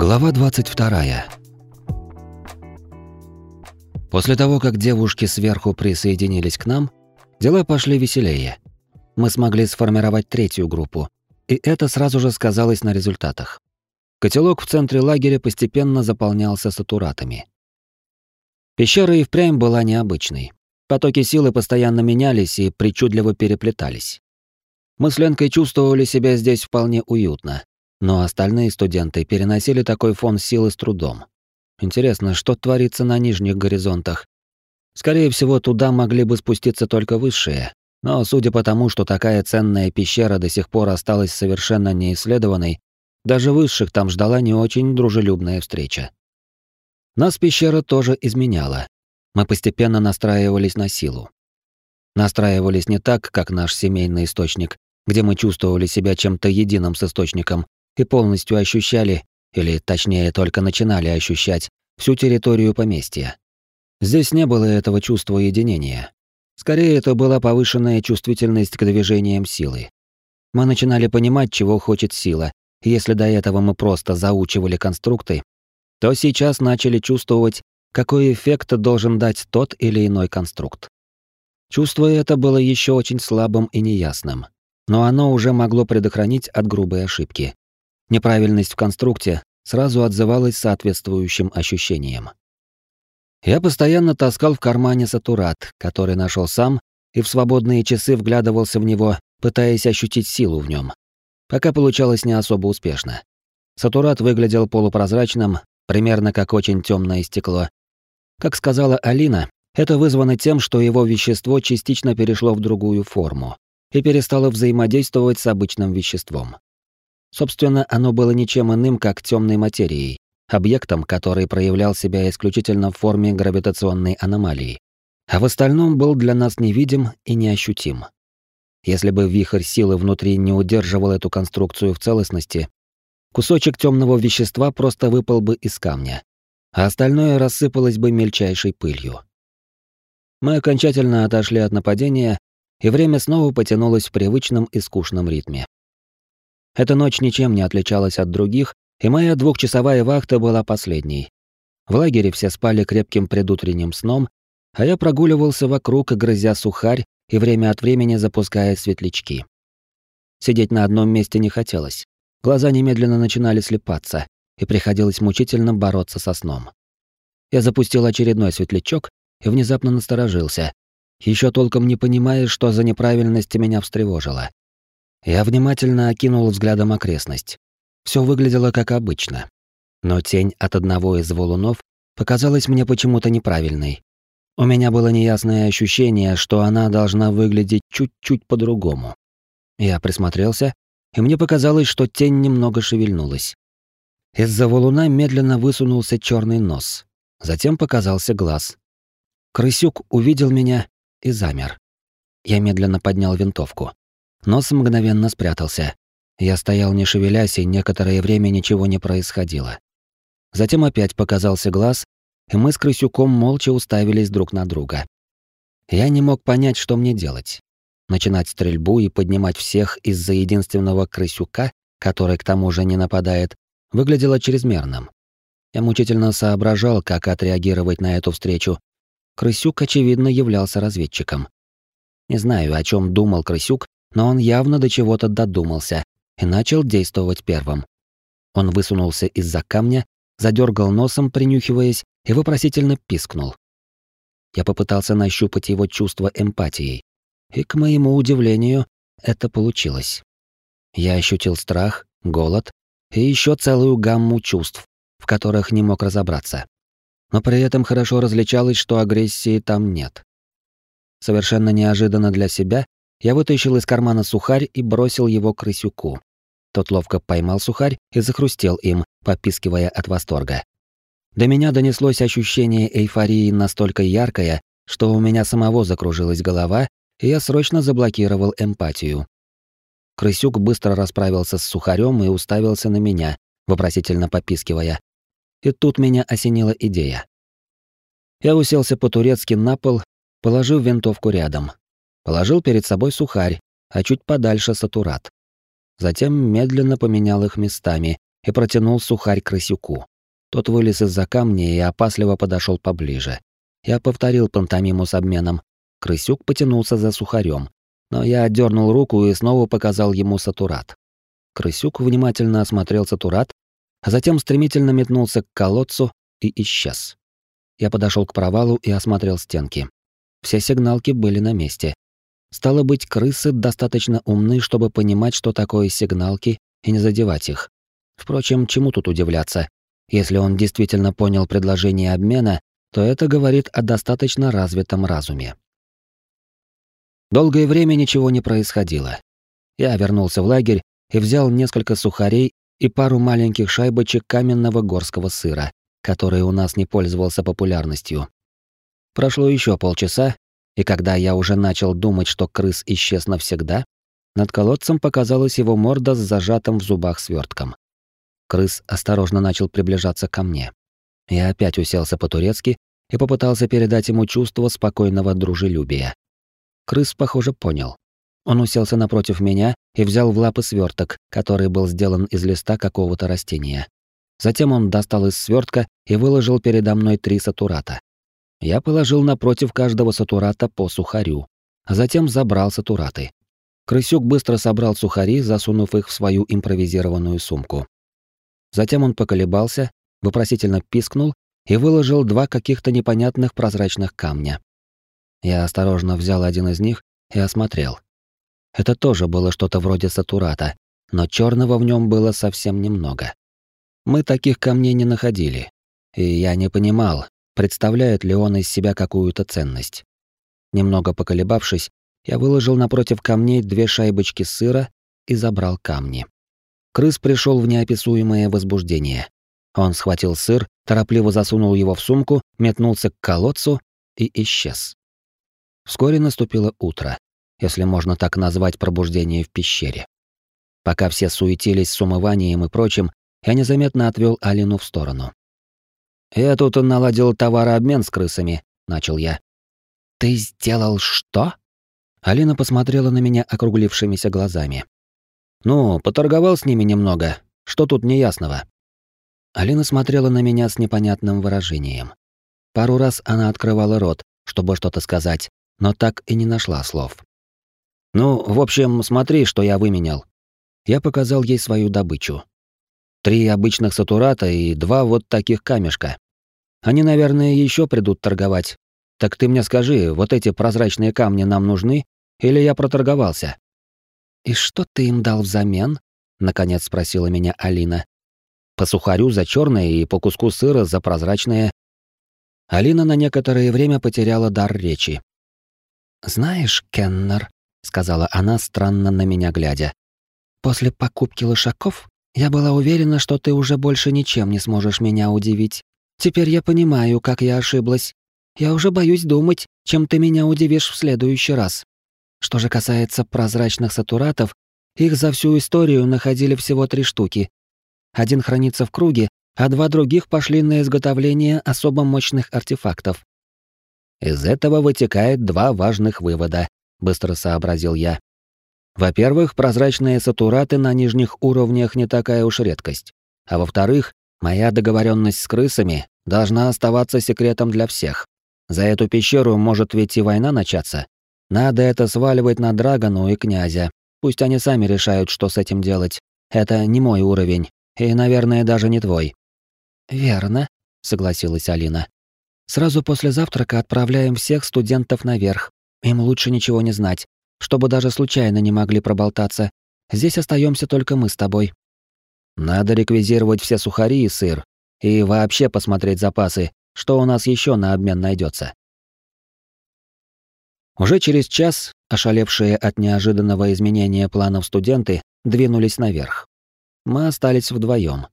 Глава 22. После того, как девушки сверху присоединились к нам, дела пошли веселее. Мы смогли сформировать третью группу, и это сразу же сказалось на результатах. Котелок в центре лагеря постепенно заполнялся сатуратами. Пещера и впрямь была необычной. Потоки силы постоянно менялись и причудливо переплетались. Мы с Ленкой чувствовали себя здесь вполне уютно, но остальные студенты переносили такой фон силы с трудом. Интересно, что творится на нижних горизонтах? Скорее всего, туда могли бы спуститься только высшие, но судя по тому, что такая ценная пещера до сих пор осталась совершенно неисследованной, даже высших там ждала не очень дружелюбная встреча. Нас пещера тоже изменяла. Мы постепенно настраивались на силу. Настраивались не так, как наш семейный источник, где мы чувствовали себя чем-то единым с источником, и полностью ощущали, или точнее только начинали ощущать, всю территорию поместья. Здесь не было этого чувства единения. Скорее, это была повышенная чувствительность к движениям силы. Мы начинали понимать, чего хочет сила, если до этого мы просто заучивали конструкты, то сейчас начали чувствовать, какой эффект должен дать тот или иной конструкт. Чувство это было еще очень слабым и неясным, но оно уже могло предохранить от грубой ошибки. Неправильность в конструкте сразу отзывалась соответствующим ощущением. Я постоянно таскал в кармане сатурат, который нашел сам, и в свободные часы вглядывался в него, пытаясь ощутить силу в нем. Пока получалось не особо успешно. Сатурат выглядел полупрозрачным, примерно как очень темное стекло. Как сказала Алина, это вызвано тем, что его вещество частично перешло в другую форму и перестало взаимодействовать с обычным веществом. Собственно, оно было ничем иным, как темной материей, объектом, который проявлял себя исключительно в форме гравитационной аномалии, а в остальном был для нас невидим и неощутим. Если бы вихрь силы внутри не удерживал эту конструкцию в целостности, кусочек темного вещества просто выпал бы из камня, а остальное рассыпалось бы мельчайшей пылью. Мы окончательно отошли от нападения, и время снова потянулось в привычном и скучном ритме. Эта ночь ничем не отличалась от других, и моя двухчасовая вахта была последней. В лагере все спали крепким предутренним сном, а я прогуливался вокруг, грызя сухарь и время от времени запуская светлячки. Сидеть на одном месте не хотелось. Глаза немедленно начинали слепаться, и приходилось мучительно бороться со сном. Я запустил очередной светлячок и внезапно насторожился, еще толком не понимая, что за неправильность меня встревожила. Я внимательно окинул взглядом окрестность. Все выглядело как обычно. Но тень от одного из валунов показалась мне почему-то неправильной. У меня было неясное ощущение, что она должна выглядеть чуть-чуть по-другому. Я присмотрелся, и мне показалось, что тень немного шевельнулась. Из-за валуна медленно высунулся черный нос. Затем показался глаз. Крысюк увидел меня и замер. Я медленно поднял винтовку. Нос мгновенно спрятался. Я стоял не шевелясь, и некоторое время ничего не происходило. Затем опять показался глаз, и мы с крысюком молча уставились друг на друга. Я не мог понять, что мне делать. Начинать стрельбу и поднимать всех из-за единственного крысюка, который к тому же не нападает, выглядело чрезмерным. Я мучительно соображал, как отреагировать на эту встречу. Крысюк, очевидно, являлся разведчиком. Не знаю, о чем думал Крысюк, но он явно до чего-то додумался и начал действовать первым. Он высунулся из-за камня, задергал носом, принюхиваясь, и вопросительно пискнул. Я попытался нащупать его чувство эмпатией, и, к моему удивлению, это получилось. Я ощутил страх, голод и еще целую гамму чувств, в которых не мог разобраться. Но при этом хорошо различалось, что агрессии там нет. Совершенно неожиданно для себя я вытащил из кармана сухарь и бросил его крысюку. Тот ловко поймал сухарь и захрустел им, попискивая от восторга. До меня донеслось ощущение эйфории настолько яркое, что у меня самого закружилась голова, и я срочно заблокировал эмпатию. Крысюк быстро расправился с сухарем и уставился на меня, вопросительно попискивая. И тут меня осенила идея. Я уселся по-турецки на пол, положив винтовку рядом, Положил перед собой сухарь, а чуть подальше сатурат. Затем медленно поменял их местами, и протянул сухарь крысюку. Тот вылез из-за камня и опасливо подошел поближе. Я повторил пантомиму с обменом. Крысюк потянулся за сухарем, но я отдернул руку и снова показал ему сатурат. Крысюк внимательно осмотрел сатурат, а затем стремительно метнулся к колодцу и исчез. Я подошел к провалу и осмотрел стенки. Все сигналки были на месте. Стало быть, крысы достаточно умны, чтобы понимать, что такое сигналки, и не задевать их. Впрочем, чему тут удивляться? Если он действительно понял предложение обмена, то это говорит о достаточно развитом разуме. Долгое время ничего не происходило. Я вернулся в лагерь и взял несколько сухарей и пару маленьких шайбочек каменного горского сыра, который у нас не пользовался популярностью. Прошло еще полчаса, и когда я уже начал думать, что крыс исчез навсегда, над колодцем показалась его морда с зажатым в зубах свертком. Крыс осторожно начал приближаться ко мне. Я опять уселся по-турецки и попытался передать ему чувство спокойного дружелюбия. Крыс, похоже, понял. Он уселся напротив меня и взял в лапы сверток, который был сделан из листа какого-то растения. Затем он достал из свертка и выложил передо мной три сатурата. Я положил напротив каждого сатурата по сухарю, а затем забрал сатураты. Крысюк быстро собрал сухари, засунув их в свою импровизированную сумку. Затем он поколебался, вопросительно пискнул и выложил два каких-то непонятных прозрачных камня. Я осторожно взял один из них и осмотрел. Это тоже было что-то вроде сатурата, но черного в нем было совсем немного. Мы таких камней не находили, и я не понимал, представляет ли он из себя какую-то ценность. Немного поколебавшись, я выложил напротив камней две шайбочки сыра и забрал камни. Крыс пришел в неописуемое возбуждение. Он схватил сыр, торопливо засунул его в сумку, метнулся к колодцу и исчез. Вскоре наступило утро если можно так назвать пробуждение в пещере. Пока все суетились с умыванием и прочим, я незаметно отвел Алину в сторону. «Я тут наладил товарообмен с крысами», — начал я. «Ты сделал что?» Алина посмотрела на меня округлившимися глазами. «Ну, поторговал с ними немного. Что тут неясного?» Алина смотрела на меня с непонятным выражением. Пару раз она открывала рот, чтобы что-то сказать, но так и не нашла слов. Ну, в общем, смотри, что я выменял. Я показал ей свою добычу. Три обычных сатурата и два вот таких камешка. Они, наверное, еще придут торговать. Так ты мне скажи, вот эти прозрачные камни нам нужны или я проторговался? И что ты им дал взамен? наконец спросила меня Алина. По сухарю за черное и по куску сыра за прозрачное. Алина на некоторое время потеряла дар речи. Знаешь, Кеннер, сказала она, странно на меня глядя. После покупки лошаков я была уверена, что ты уже больше ничем не сможешь меня удивить. Теперь я понимаю, как я ошиблась. Я уже боюсь думать, чем ты меня удивишь в следующий раз. Что же касается прозрачных сатуратов, их за всю историю находили всего три штуки. Один хранится в круге, а два других пошли на изготовление особо мощных артефактов. Из этого вытекает два важных вывода быстро сообразил я. Во-первых, прозрачные сатураты на нижних уровнях не такая уж редкость. А во-вторых, моя договоренность с крысами должна оставаться секретом для всех. За эту пещеру может ведь и война начаться. Надо это сваливать на Драгону и князя. Пусть они сами решают, что с этим делать. Это не мой уровень, и, наверное, даже не твой. Верно, согласилась Алина. Сразу после завтрака отправляем всех студентов наверх. Им лучше ничего не знать, чтобы даже случайно не могли проболтаться. Здесь остаемся только мы с тобой. Надо реквизировать все сухари и сыр, и вообще посмотреть запасы, что у нас еще на обмен найдется. Уже через час ошалевшие от неожиданного изменения планов студенты двинулись наверх. Мы остались вдвоем.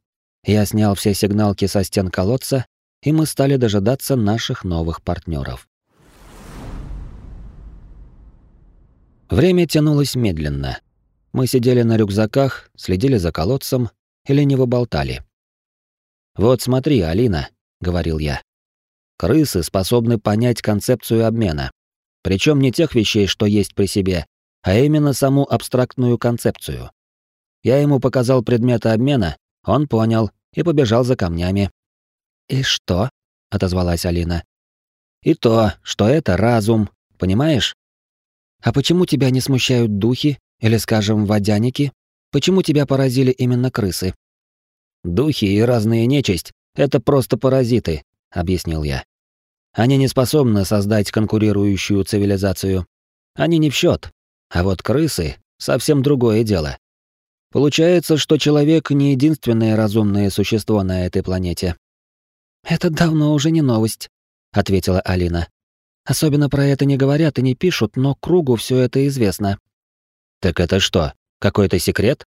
Я снял все сигналки со стен колодца, и мы стали дожидаться наших новых партнеров. Время тянулось медленно. Мы сидели на рюкзаках, следили за колодцем и лениво болтали. «Вот смотри, Алина», — говорил я. «Крысы способны понять концепцию обмена. Причем не тех вещей, что есть при себе, а именно саму абстрактную концепцию. Я ему показал предметы обмена, Он понял и побежал за камнями. «И что?» — отозвалась Алина. «И то, что это разум, понимаешь? А почему тебя не смущают духи или, скажем, водяники? Почему тебя поразили именно крысы?» «Духи и разные нечисть — это просто паразиты», — объяснил я. «Они не способны создать конкурирующую цивилизацию. Они не в счет. А вот крысы — совсем другое дело. Получается, что человек не единственное разумное существо на этой планете. Это давно уже не новость, ответила Алина. Особенно про это не говорят и не пишут, но кругу все это известно. Так это что, какой-то секрет?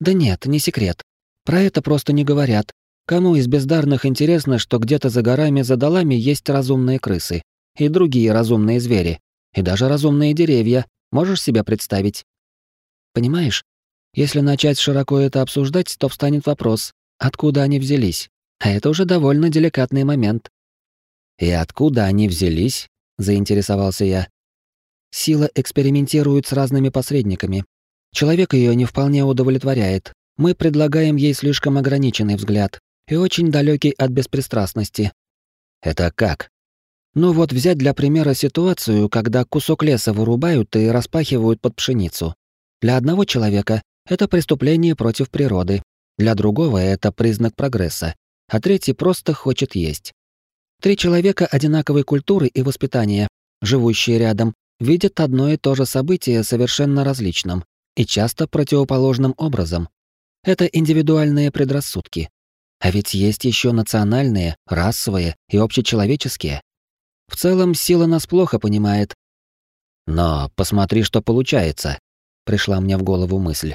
Да нет, не секрет. Про это просто не говорят. Кому из бездарных интересно, что где-то за горами за долами есть разумные крысы и другие разумные звери, и даже разумные деревья, можешь себе представить? Понимаешь, если начать широко это обсуждать, то встанет вопрос, откуда они взялись. А это уже довольно деликатный момент. И откуда они взялись? Заинтересовался я. Сила экспериментирует с разными посредниками. Человек ее не вполне удовлетворяет. Мы предлагаем ей слишком ограниченный взгляд и очень далекий от беспристрастности. Это как? Ну вот взять для примера ситуацию, когда кусок леса вырубают и распахивают под пшеницу. Для одного человека это преступление против природы, для другого это признак прогресса, а третий просто хочет есть. Три человека одинаковой культуры и воспитания, живущие рядом, видят одно и то же событие совершенно различным и часто противоположным образом. Это индивидуальные предрассудки. А ведь есть еще национальные, расовые и общечеловеческие. В целом сила нас плохо понимает. Но посмотри, что получается. Пришла мне в голову мысль.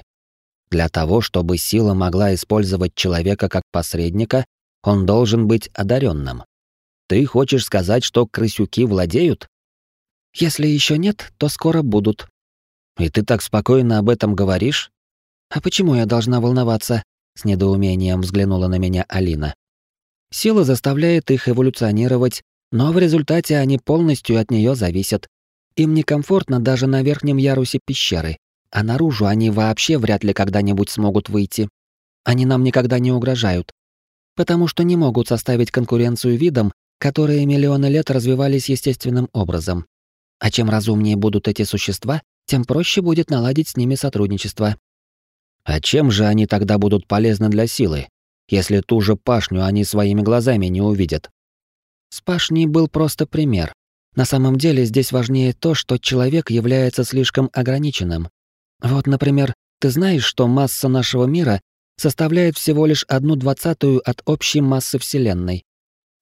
Для того, чтобы сила могла использовать человека как посредника, он должен быть одаренным. Ты хочешь сказать, что крысюки владеют? Если еще нет, то скоро будут. И ты так спокойно об этом говоришь? А почему я должна волноваться? С недоумением взглянула на меня Алина. Сила заставляет их эволюционировать, но в результате они полностью от нее зависят. Им некомфортно даже на верхнем ярусе пещеры а наружу они вообще вряд ли когда-нибудь смогут выйти. Они нам никогда не угрожают, потому что не могут составить конкуренцию видам, которые миллионы лет развивались естественным образом. А чем разумнее будут эти существа, тем проще будет наладить с ними сотрудничество. А чем же они тогда будут полезны для силы, если ту же пашню они своими глазами не увидят? С пашней был просто пример. На самом деле здесь важнее то, что человек является слишком ограниченным, вот, например, ты знаешь, что масса нашего мира составляет всего лишь одну двадцатую от общей массы Вселенной.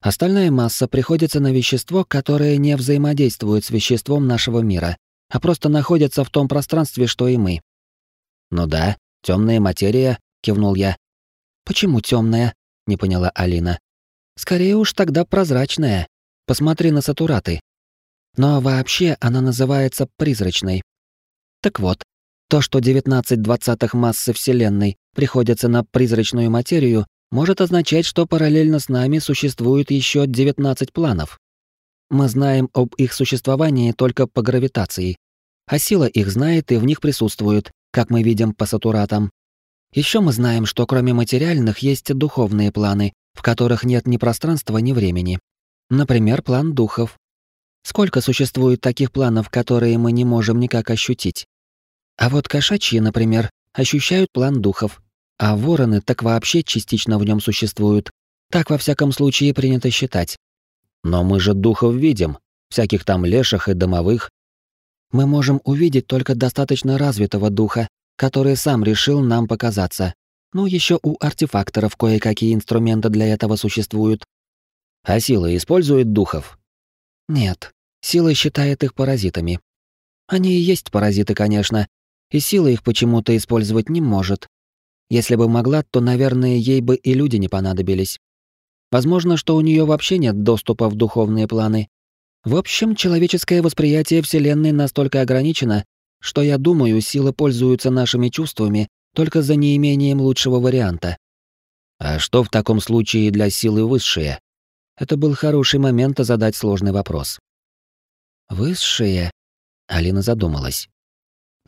Остальная масса приходится на вещество, которое не взаимодействует с веществом нашего мира, а просто находится в том пространстве, что и мы. Ну да, темная материя, кивнул я. Почему темная? не поняла Алина. Скорее уж тогда прозрачная. Посмотри на сатураты. Но вообще она называется призрачной. Так вот, то, что 19 двадцатых массы Вселенной приходится на призрачную материю, может означать, что параллельно с нами существует еще 19 планов. Мы знаем об их существовании только по гравитации, а сила их знает и в них присутствует, как мы видим по сатуратам. Еще мы знаем, что кроме материальных есть духовные планы, в которых нет ни пространства, ни времени. Например, план духов. Сколько существует таких планов, которые мы не можем никак ощутить? А вот кошачьи, например, ощущают план духов, а вороны так вообще частично в нем существуют. Так во всяком случае принято считать. Но мы же духов видим, всяких там леших и домовых. Мы можем увидеть только достаточно развитого духа, который сам решил нам показаться. Ну, еще у артефакторов кое-какие инструменты для этого существуют. А сила использует духов? Нет, сила считает их паразитами. Они и есть паразиты, конечно, и сила их почему-то использовать не может. Если бы могла, то, наверное, ей бы и люди не понадобились. Возможно, что у нее вообще нет доступа в духовные планы. В общем, человеческое восприятие Вселенной настолько ограничено, что, я думаю, силы пользуются нашими чувствами только за неимением лучшего варианта. А что в таком случае для силы высшие? Это был хороший момент задать сложный вопрос. Высшие? Алина задумалась.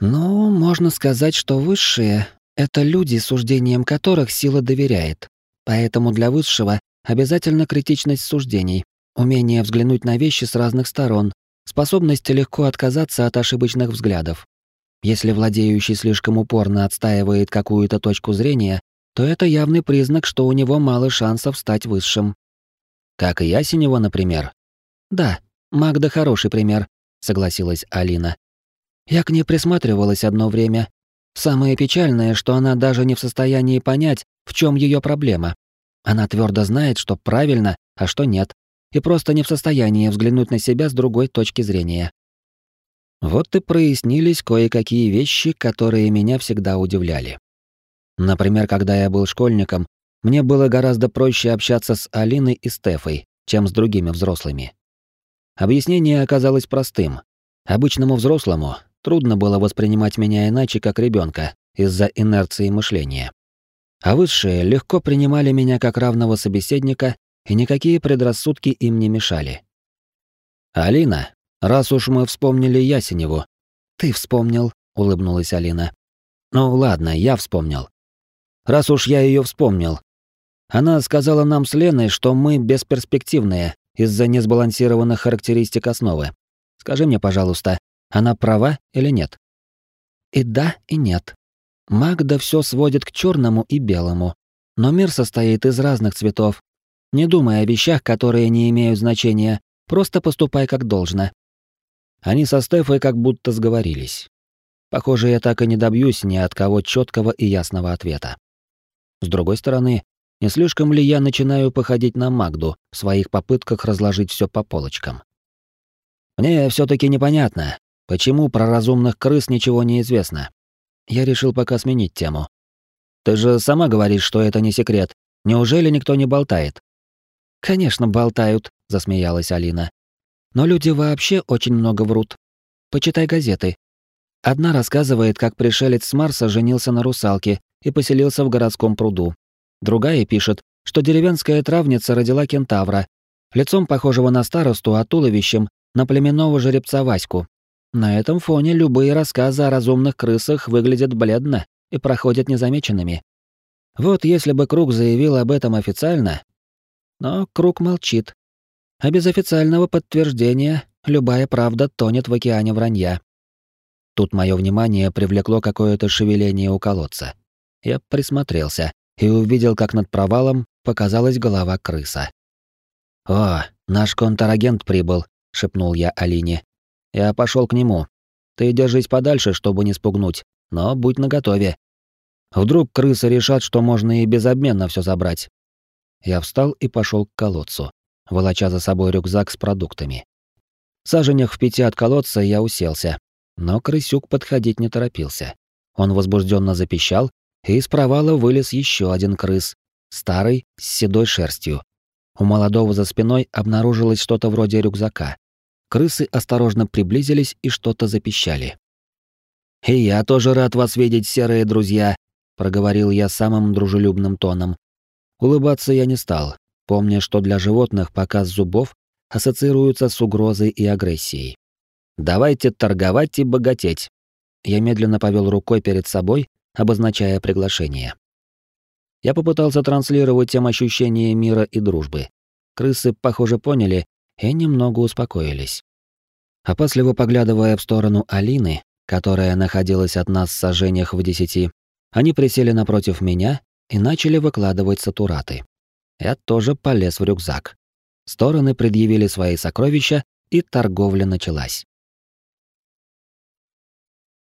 Ну, можно сказать, что высшие Это люди, суждением которых сила доверяет. Поэтому для высшего обязательно критичность суждений, умение взглянуть на вещи с разных сторон, способность легко отказаться от ошибочных взглядов. Если владеющий слишком упорно отстаивает какую-то точку зрения, то это явный признак, что у него мало шансов стать высшим. Как и Ясенева, например. Да, Магда хороший пример, согласилась Алина. Я к ней присматривалась одно время. Самое печальное, что она даже не в состоянии понять, в чем ее проблема. Она твердо знает, что правильно, а что нет, и просто не в состоянии взглянуть на себя с другой точки зрения. Вот и прояснились кое-какие вещи, которые меня всегда удивляли. Например, когда я был школьником, мне было гораздо проще общаться с Алиной и Стефой, чем с другими взрослыми. Объяснение оказалось простым. Обычному взрослому трудно было воспринимать меня иначе, как ребенка, из-за инерции мышления. А высшие легко принимали меня как равного собеседника, и никакие предрассудки им не мешали. «Алина, раз уж мы вспомнили Ясеневу...» «Ты вспомнил», — улыбнулась Алина. «Ну ладно, я вспомнил раз уж я ее вспомнил. Она сказала нам с Леной, что мы бесперспективные из-за несбалансированных характеристик основы. Скажи мне, пожалуйста, она права или нет? И да, и нет. Магда все сводит к черному и белому, но мир состоит из разных цветов. Не думай о вещах, которые не имеют значения, просто поступай как должно. Они со Стефой как будто сговорились. Похоже, я так и не добьюсь ни от кого четкого и ясного ответа. С другой стороны, не слишком ли я начинаю походить на Магду в своих попытках разложить все по полочкам? Мне все таки непонятно, почему про разумных крыс ничего не известно. Я решил пока сменить тему. Ты же сама говоришь, что это не секрет. Неужели никто не болтает? Конечно, болтают, засмеялась Алина. Но люди вообще очень много врут. Почитай газеты. Одна рассказывает, как пришелец с Марса женился на русалке и поселился в городском пруду. Другая пишет, что деревенская травница родила кентавра, лицом похожего на старосту, а туловищем на племенного жеребца Ваську. На этом фоне любые рассказы о разумных крысах выглядят бледно и проходят незамеченными. Вот если бы Круг заявил об этом официально... Но Круг молчит. А без официального подтверждения любая правда тонет в океане вранья. Тут мое внимание привлекло какое-то шевеление у колодца. Я присмотрелся и увидел, как над провалом показалась голова крыса. «О, наш контрагент прибыл», — шепнул я Алине. «Я пошел к нему. Ты держись подальше, чтобы не спугнуть, но будь наготове. Вдруг крысы решат, что можно и без обмена все забрать». Я встал и пошел к колодцу, волоча за собой рюкзак с продуктами. В саженях в пяти от колодца я уселся, но крысюк подходить не торопился. Он возбужденно запищал и из провала вылез еще один крыс, старый, с седой шерстью. У молодого за спиной обнаружилось что-то вроде рюкзака. Крысы осторожно приблизились и что-то запищали. «И я тоже рад вас видеть, серые друзья», — проговорил я самым дружелюбным тоном. Улыбаться я не стал, помня, что для животных показ зубов ассоциируется с угрозой и агрессией. «Давайте торговать и богатеть». Я медленно повел рукой перед собой, обозначая приглашение. Я попытался транслировать тем ощущение мира и дружбы. Крысы, похоже, поняли и немного успокоились. Опасливо поглядывая в сторону Алины, которая находилась от нас в сожжениях в десяти, они присели напротив меня и начали выкладывать сатураты. Я тоже полез в рюкзак. Стороны предъявили свои сокровища, и торговля началась.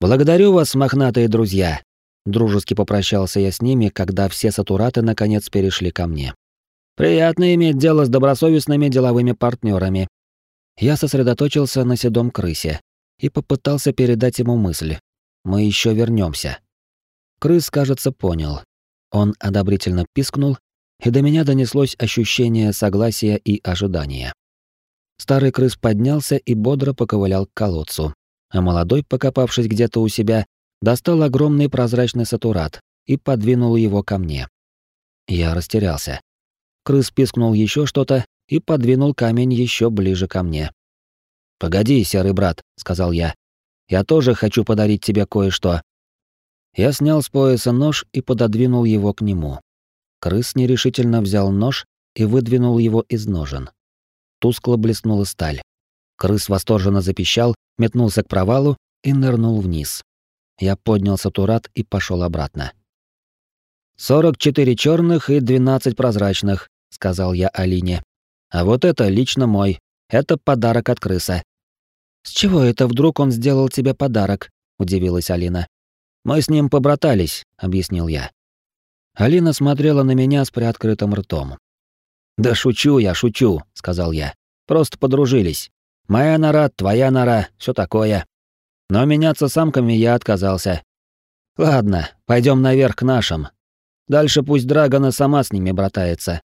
«Благодарю вас, мохнатые друзья!» Дружески попрощался я с ними, когда все сатураты наконец перешли ко мне. Приятно иметь дело с добросовестными деловыми партнерами. Я сосредоточился на седом крысе и попытался передать ему мысль. Мы еще вернемся. Крыс, кажется, понял. Он одобрительно пискнул, и до меня донеслось ощущение согласия и ожидания. Старый крыс поднялся и бодро поковылял к колодцу, а молодой, покопавшись где-то у себя, достал огромный прозрачный сатурат и подвинул его ко мне. Я растерялся. Крыс пискнул еще что-то и подвинул камень еще ближе ко мне. «Погоди, серый брат», — сказал я. «Я тоже хочу подарить тебе кое-что». Я снял с пояса нож и пододвинул его к нему. Крыс нерешительно взял нож и выдвинул его из ножен. Тускло блеснула сталь. Крыс восторженно запищал, метнулся к провалу и нырнул вниз. Я поднял сатурат и пошел обратно. «Сорок четыре черных и двенадцать прозрачных», — сказал я Алине. «А вот это лично мой. Это подарок от крыса». «С чего это вдруг он сделал тебе подарок?» — удивилась Алина. «Мы с ним побратались», — объяснил я. Алина смотрела на меня с приоткрытым ртом. «Да шучу я, шучу», — сказал я. «Просто подружились. Моя нора, твоя нора, все такое. Но меняться самками я отказался. Ладно, пойдем наверх к нашим. Дальше пусть Драгона сама с ними братается.